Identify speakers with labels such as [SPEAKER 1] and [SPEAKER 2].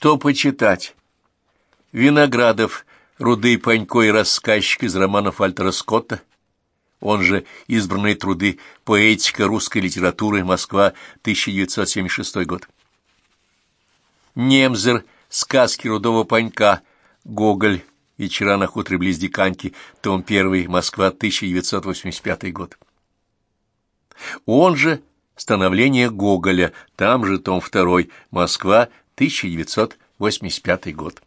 [SPEAKER 1] Что почитать? Виноградов, Руды Панько и рассказчик из романов Альтера Скотта, он же избранные труды «Поэтика русской литературы. Москва. 1976 год». Немзер, сказки Рудого Панька, Гоголь, Вечера на хуторе близ Диканьки, том 1, Москва, 1985 год. Он же Становление Гоголя, там же том 2, Москва, 1985 год.